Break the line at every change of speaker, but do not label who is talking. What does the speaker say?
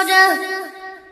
order.